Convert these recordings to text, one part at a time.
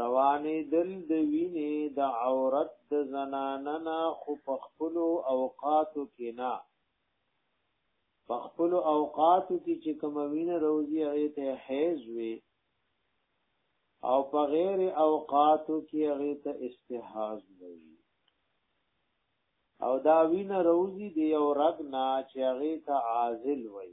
روانې دل د وینې د عورت د زناننا خو په خپل اوقاتو کې نه په خپل اوقاتو کې چې کوم وینه روزي هغه ته حیز وي او په غیر اوقاتو کې هغه ته استحاز وي او دا وینه روزي دی او رګ نه چې هغه ته عازل وي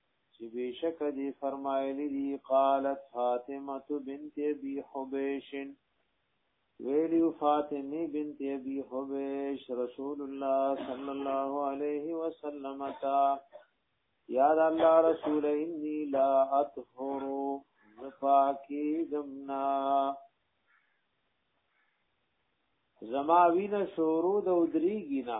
چې بشک دی فرمایلی دی قالت فاطمه بنت ابي حبيش ویلی فاطمه بنت ابي حبيش رسول الله صلى الله عليه وسلم تا یا الله رسول انی لا اطهر زفاکی دمنا زما وینه شورو د ودریږي نه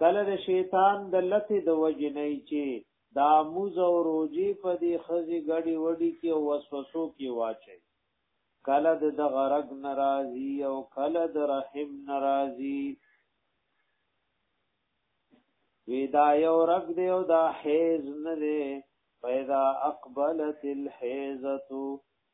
کله د شیطان د لته د وجه نه چی دا موز او روجی په دی خزی غړی وډی کې وسوسو کې واچي کله د دغرق ناراضي او کله د رحم ناراضي ودا یو رګ دی او دا حیز نه دی پیدا اقبلت الحیزه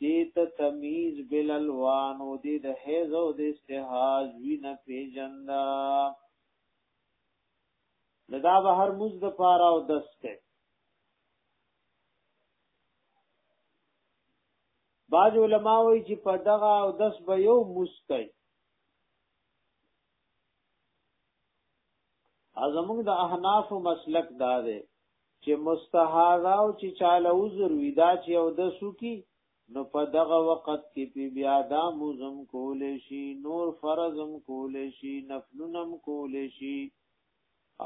دې ته تمیز بالالوان او دې د حیض او د استحاض وینه پیژندا دا به هر موز د پاره او دسته بعض علما وایي چې په دغه او دس به یو موس کوي ازمنګ د احناف مسلک دا دی چې مستحاضه او چې چاله عذر وی دا چې او د سکی نو په دغه وخت کې په بیا دا موزم کول شي نور فرضم کول شي نفلنم کول شي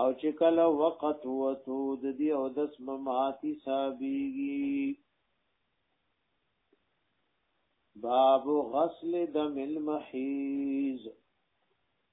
او چې کله وخت وته د دې او د سماتی صابيږي باب غسل دم المحیز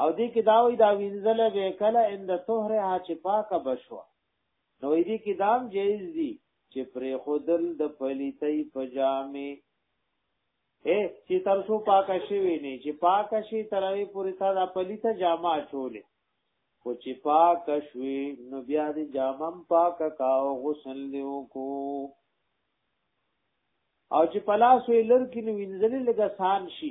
او دې کې دا وی دا وینځله به کله ان د طهره ها چې پاکه بشو نو دې کې دام جایز دي چې پرې خودل د پلیتې پجامې اے چې تر څو پاکه شي ویني چې پاکه شي ترې پوری تا د پلیته جامه چولې خو چې پاک شوي نو بیا دې جامم پاک کا او غسل دی کو او چې پلاسو لر کې نو وینځلې لګا سان شي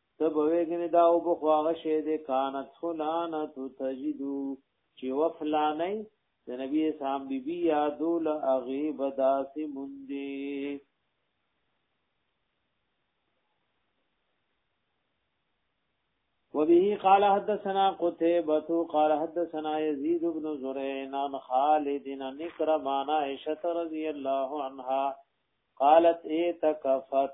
ته به وګنې دا او بخو هغه شی دی کانت فلانه تجدو چې وفلانه د نبی اسلام بی بی یادو له هغه بداسې مونږه وبه قال حدثنا قتيبة قال حدثنا يزيد بن زريع عن خالد عن عائشة رضي الله عنها قالت اعتكفت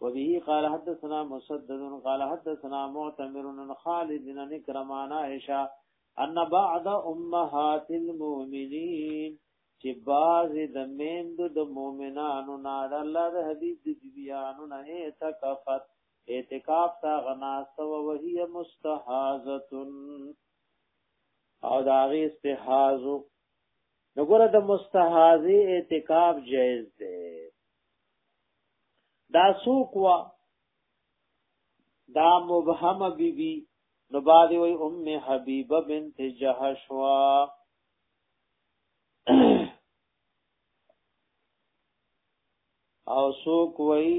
وبه قال حدثنا مسدد قال حدثنا معتمر بن خالد بن كرمان عائشه ان بعض امهات المؤمنين چې باز د میند د مؤمنانو نه د الله د حدیث د بیانو نه اعتکافت اعتکاف تا غناست او وهي مستحاضه او دا غي استحاض نګوره د مستحاضي اعتکاف جائز دی دا سوق وا دا مبهم بی بی نو بعد وی ام حبیبه بنت جهش وا او سوق وی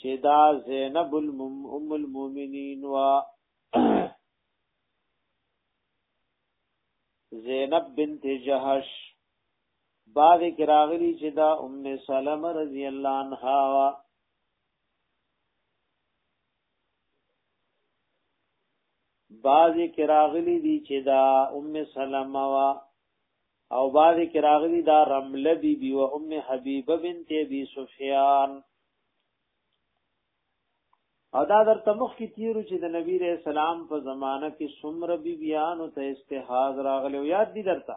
چې دا زینب الام المؤمنین وا زینب بنت جهش بعد کراغلی چې دا ام سلمہ رضی الله عنها وا بعد کراغلی دی چې دا ام سلمہ وا او بعد کراغلی دا رمله بی بی و ام حبیبه بنت ابي سفیان او دا در تمخ کی تیرو چې د نبی رسول سلام په زمانہ کې سمر بی بیان او ته استحاض راغلی یاد دی درته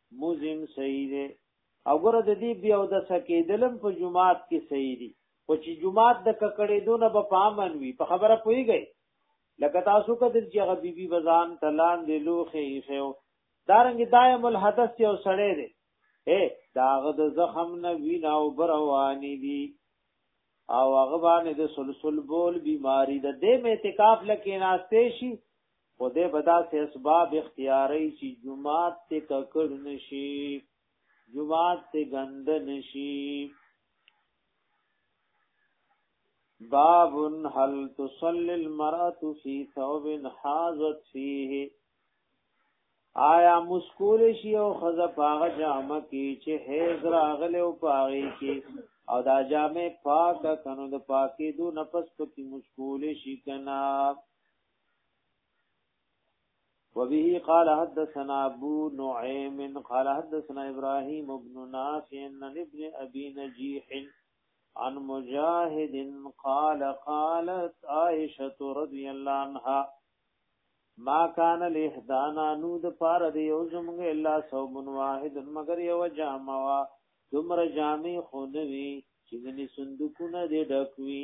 موزم صحیح دی او ګره د دې بیا د سکیدلم په جمعات کې صحیح دی خو چې جمعات د ککړې دونه به پامن وي په خبره پويږي لکه تاسو کدل چې هغه بیبي بزان تلان دی لوخه یې خو دارنګ دایم الحدث یو سړی دی اے داغه د زخم نه وینا او بروانی دی او هغه باندې د سلسل بول بیماری د دې اعتکاف لکه ناشته شي خو دې به داسې اسباب اختیاري چې جمعات ته ککړ نشي جمعات ته ګند نشي باب هل تصلي المرأة في ثوب حاضت فيه آیا مسکول شي او خزه پاغه جامه کې چې حیز راغله او پاغه کې او دا جامه پاکه کنو د پاکې دو نفس پکې مسکول شي کنا وبه قال حدثنا ابو نعيم قال حدثنا ابراهيم بن نافع عن ابن ابي نجيح عن مجاهد قال قالت عائشه رضي الله عنها ما کان لهدانا نو د پار دی یو زمغ الا صوبن واحد مگر یو جاموا دمر جامع خونوی چې دني صندوقونه دی ډکوي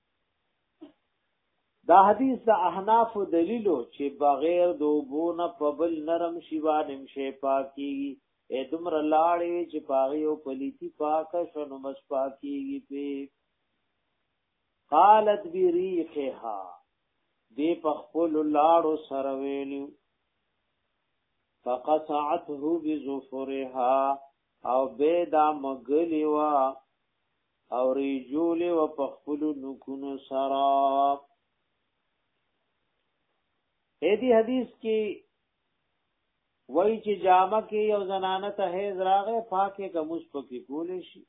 دا حدیث د احناف دلیلو چې بغیر د وبونه په بل نرم شی باندې شی پاکي اې دمر لاړې چې پاغي او پلیتی پاک شنو مس پاکي پی قالت بریحها دی په خپل لاړو سره ویلو فقطعته بظفرها او بيدا مغلي وا او ریجول و پخپل نکون سرا ایدی حدیث کی وای چې جامه کې یو زنانه ته هیز راغې پاکه کموس پکې کولې شي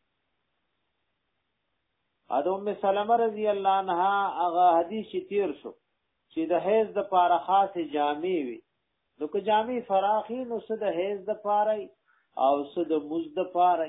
اده ام سلمہ رضی الله عنها هغه حدیث تیر شو چې د هیز د پاره خاصه جامې وي نو که جامې فراخي نو څه د هیز د پاره او څه د مز د پاره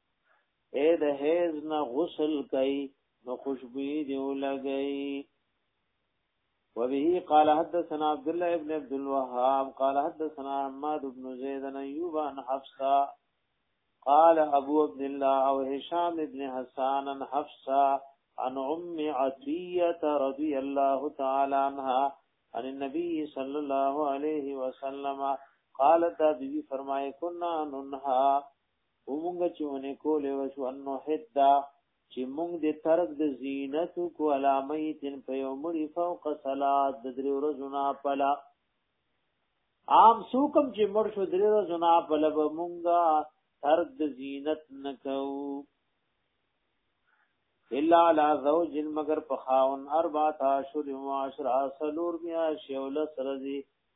اے د هیز نه غسل کوي نو خوشبوئی دی ولګي وبه قال حدثنا عبد الله ابن عبد الوهاب قال حدثنا حماد بن زيد عن ايوب عن حفصه قال ابو عبد الله او هشام ابن حسان عن حفصه عن ام عطيه رضي الله تعالى عنها عن النبي صلى الله عليه وسلم قالت دا بی فرمائے کنا ننها او مونږ چې ونه کولې وشو انو حدا چې مونږ دې ترک د زینت کو علامه تن په یو مړي فوق صلات د درې ورځو نه پلا عام سوکم چې مړ شو درې ورځو نه پلا به مونږه ترک د زینت نکو الا لا زوج مگر پخاون اربعه اشهر و عشر سلور میا شول سرزی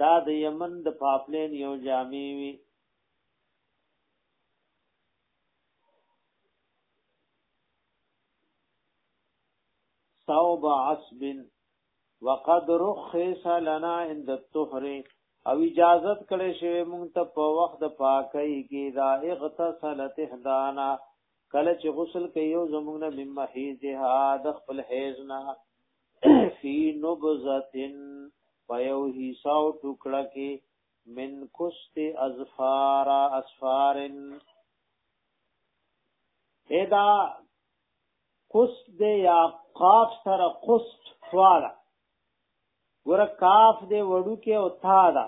دا د یمن د پاپلین یو جامع وی ثوب عصب وقد رخص لنا عند الطهر او اجازت کړي شوی مونږ ته په وخت د پاکۍ کې دا اغتسلت احدانا کله چې غسل کوي یو زمونږ نه ممحیزها د خپل حیزنا فی نبذتن پیو حساو ټکړه کې من کست ازفار اسفارن ادا کست دے یا قاف سر قست فوالا ګور کاف دے وړو کې او تا دا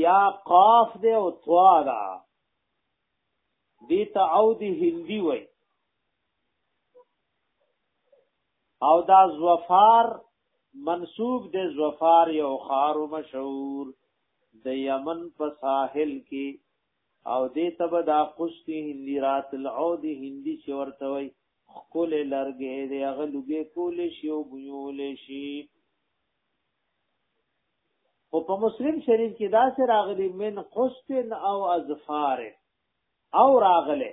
یا قاف دے او توا دا دیتا او دی هندی وای او دا زوفار منسوب د زوفار یو خار مشهور د یمن په ساحل کې او دې تب دا قسطی هندی رات العود هندی چې ورته وي خپل لرګې دې هغه لګې کول شي او بيول شي او په مسلم شریف کې دا سره راغلي من قسط او اظفار او راغله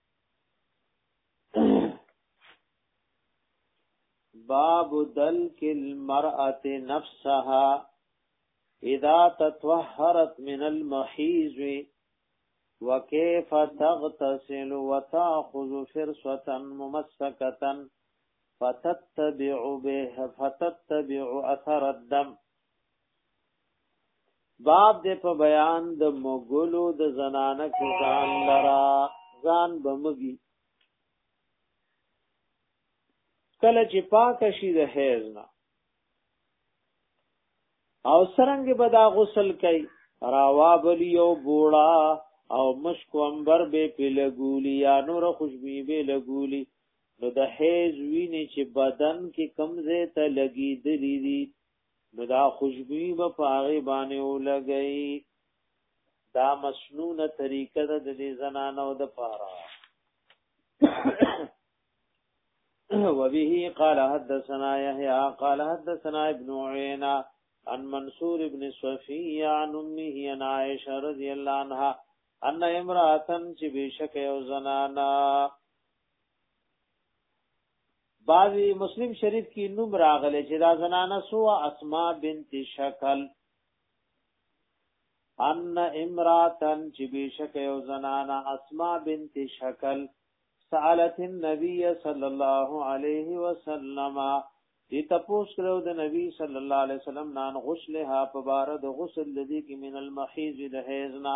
باب دل المرأة نفسها اذا تطهرت من المحيز وكيف تغتسل وتاخذ فرصة ممسكة فتتبع به فتتبع اثر الدم باب دې په بیان د مغولو د زنانه کې ځان لرا ځان بمږي کله چې پاک شي د حیز نه او سرنګ به دا غسل کوي راوا بلی او بوړا او مشک انبر به په لګولي یا نور خوشبي به لګولي نو د حیز ویني چې بدن کې کمزه ته لګي دلی دي نو دا خوشبوئی به پاغي باندې ولګي دا مسنونه طریقه ده د دې زنانو د پاره وبه قال حدثنا يحيى قال حدثنا ابن عيينة عن منصور بن صفية عن أمه عن عائشة رضي الله عنها أن امرأة چې بشک یو زنانا بعضی مسلم شریف کې نوم راغلی چې دا زنانه سو اسماء بنت شکل ان امراتن چې بشک یو زنانه اسماء بنت شکل سالت النبي صلی الله علیه وسلم دې تپوس کړو د نبی صلی الله علیه وسلم نان غسلها په بار د غسل لذي کې من المحیز د حیزنا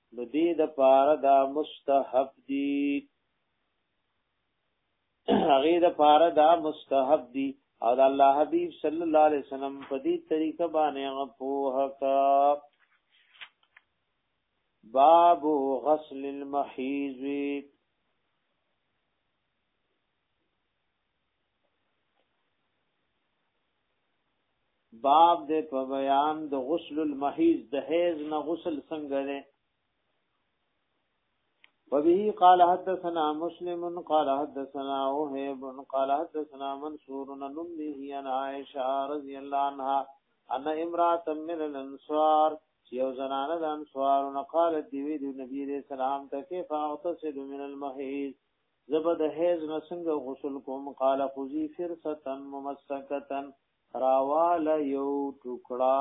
نو دې د پاره دا مستحب دي هغه د پاره دا مستحب دي او د الله حبيب صلی الله علیه وسلم په دې طریقه باندې غفوه کا باب غسل المحیض باب دې په بیان د غسل المحیز د حیز نه غسل څنګه دی وبه قال حدثنا مسلم قال حدثنا وهيب قال حدثنا منصور عن امه عن عائشه رضي الله عنها ان امراه من الانصار یو زنانه د انصار نو قالت دی وی دی نبی دې سلام ته کې فاغتسل من المحیز زبه د حیز نه څنګه غسل کوم قال خذي فرصتا ممسکتا راوال یو ټوکړه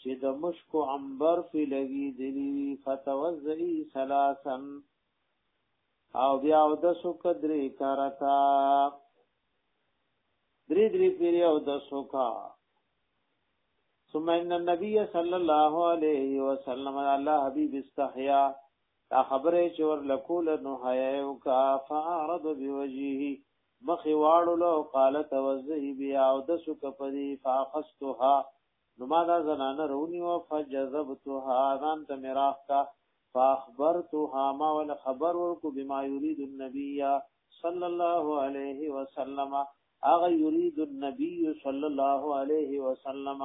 چې د مشک او عنبر په لګي دلی فتوزعي سلاسن او بیا د سو قدرې کرتا درې درې پیری او د سو کا ثم ان النبي صلى الله عليه وسلم الله حبيب استحيا دا خبره چې ور لکول نو حیا او کا فاعرض بوجهه مخ واړو له قالت وزه بیا او د سک پدی فاخستها نو ما دا زنانه رونی و فجذبتها ځان ته میراخ کا فاخبرتها ما ول خبر ورکو بما يريد النبي صلى الله عليه وسلم اغه يريد النبي صلى الله عليه وسلم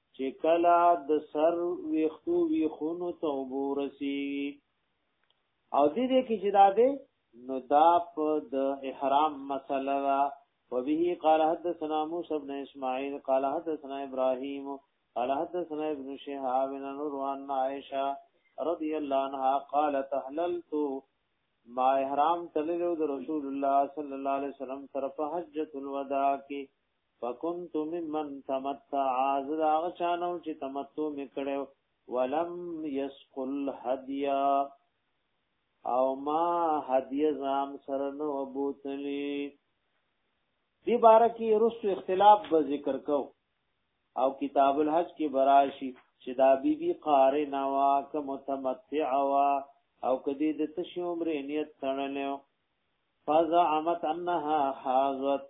چې کلا د سر ویختو ویخونو ته وګورسي او دې دې کې چې دا دې نو دا په د احرام مسله ده وبه قال حدثنا موسى بن اسماعيل قال حدثنا ابراهيم قال حدثنا ابن شهاب عن عروه عائشه رضي الله عنها قالت احللت ما احرام تللو د رسول الله صلی الله علیه وسلم طرف حجۃ الوداع کې فکنت ممن تمتع عزد هغه چانو چې تمتع میکړو ولم يسقل هديا او ما هدیه زام سره نو بوتلی دی بارکی رسو اختلاف به ذکر کو او کتاب الحج کې براشي چې دا بی بی قاری نوا که متمتع وا او کدی د تشی عمر نیت تړلو فزعمت انها حاضت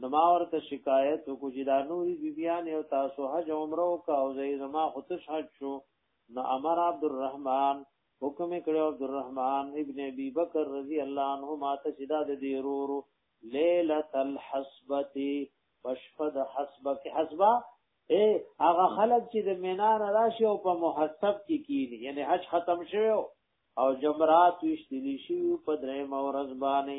نو ما ورته شکایت وکړو چې دا نورې بیبیان یو تاسو حج عمره وکړه او زه زما خودش حج شو نو امر عبدالرحمن حکم کړو عبدالرحمن ابن ابي بکر رضی الله عنه ما ته شدا د دی رورو ليله الحسبتي پشپد حسبه کې حسبه اے هغه خلک چې د مینا نه راشي او په محسب کې کینی یعنی حج ختم شوی او جمرات وشتلی شي په درې مورز باندې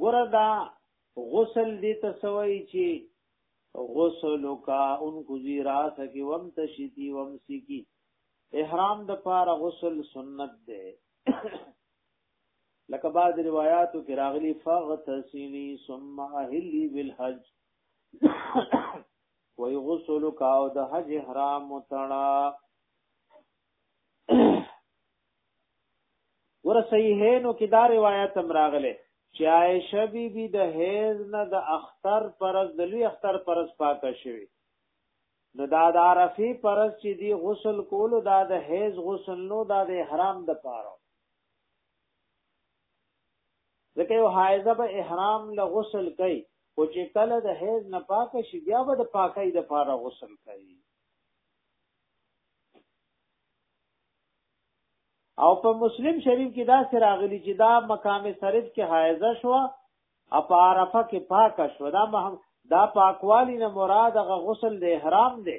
ګوره دا غسل دې ته سوي چې غسل کا ان کوزي راس کی وم تشتی وم سکی احرام د پار غسل سنت ده لکه بعض روایاتو کې راغلي فغتسلی ثم اهلی بالحج وی غسل کا او د حج احرام متړا ور صحیحینو کې دا روایت هم راغله چې عائشه بی بی د هیز نه د اختر پرز د لوی اختر پرز پاکه شوی نو دا د عرفی پرز چې دی غسل کولو دا د هیز غسل نو دا د احرام د پاره ځکه یو حایزه به احرام له غسل کوي او چې کله د حیز نه پاک شي بیا به د پاکۍ د پاره غسل کوي او په مسلم شریف کې دا سره راغلی چې دا مقام شریف کې حایزه شو او په عرفه کې پاک شو دا مهم دا پاکوالی نه مراد غ غسل د احرام دی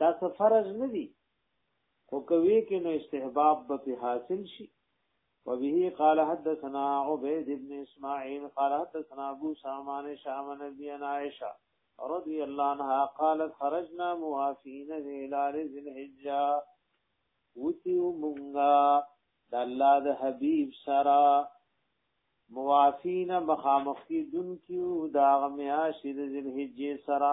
دا څه فرض نه دي خو کوي کې نو استحباب به حاصل شي وبه قال حدثنا عبيد بن اسماعيل قال حدثنا ابو سامان شام نبي عائشه رضي الله عنها قالت خرجنا موافين الى ذي الحجه وتيو مونږه د الله د حبيب سره موافین مخامخی دن کیو داغ میاشی د ذلحجی سرا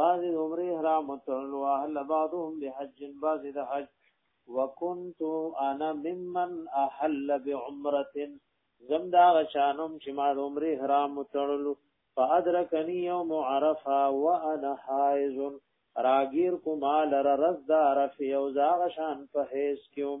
بعضی د عمره احرام تړلو اهل بعضهم لحج بعضی د حج وکنت انا ممن احل بعمره زم دا غشانم چې ما د عمره احرام تړلو فادرکنی یوم عرفه وانا حائز راگیر کو مال را رز دا عرفه او زا غشان په حیث کیوم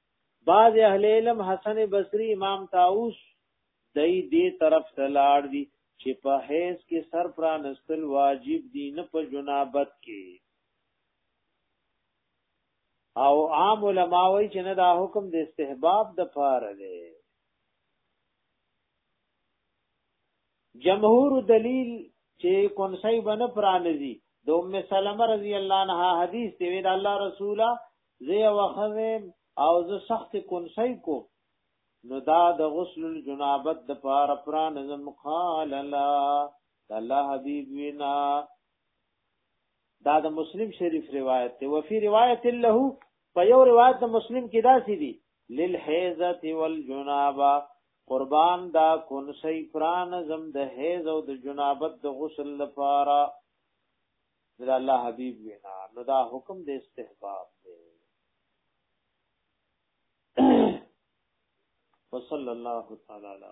بعض اهل علم حسن بصری امام طاووس دای دې طرف ته لاړ دي چې په هیڅ کې سر پرانستل واجب دي نه په جنابت کې او عام علماوی چې نه دا حکم د استحباب د پاره دی جمهور دلیل چې کونسای بنه پرانځي د ام سلمہ رضی الله عنها حدیث دی وی د الله رسوله زه وخوي او زه سخت کونسای کو نو دا د غسل الجنابت د پار پران زم قال لا الله حبیب وینا دا د مسلم شریف روایت دی وفي روایت له په یو روایت د مسلم کې داسې دي للحیزه والجنابه قربان دا کون سی پران زم د حیز او د جنابت د غسل لپاره د الله حبیب وینا نو دا حکم د استحباب دی وصلی الله تعالی علیه